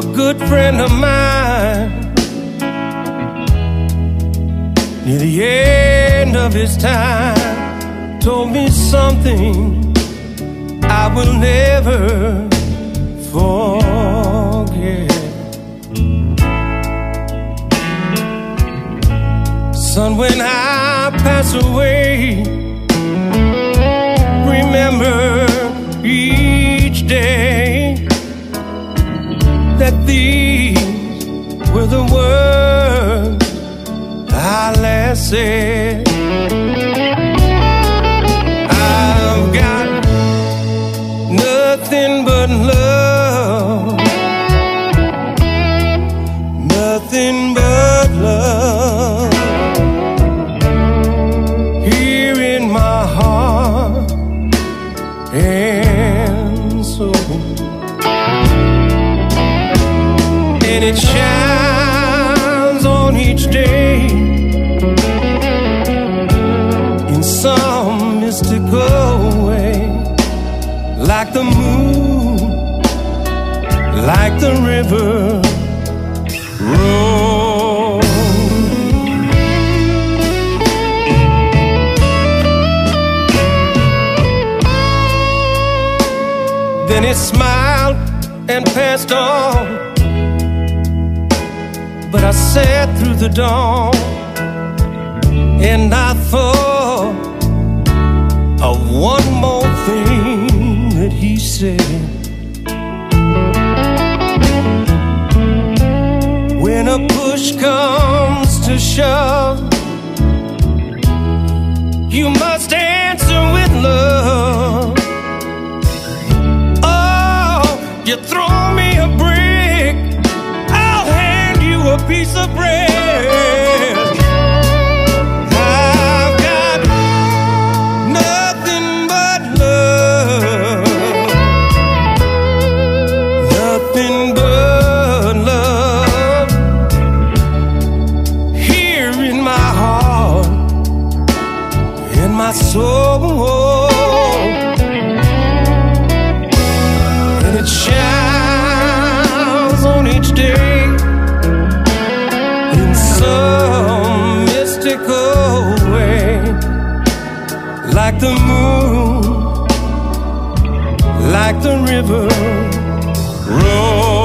a good friend of mine. Near the end of his time, told me something I will never forget. Son, when I pass away, remember each day these were the words I last said. I've got nothing but love, nothing but love here in my heart and soul. Each day in some mystical way, like the moon, like the river. Then it smiled and passed on. But I sat through the dawn and I thought of one more thing that he said. In my soul. And it shines on each day in some mystical way, like the moon, like the river. Roll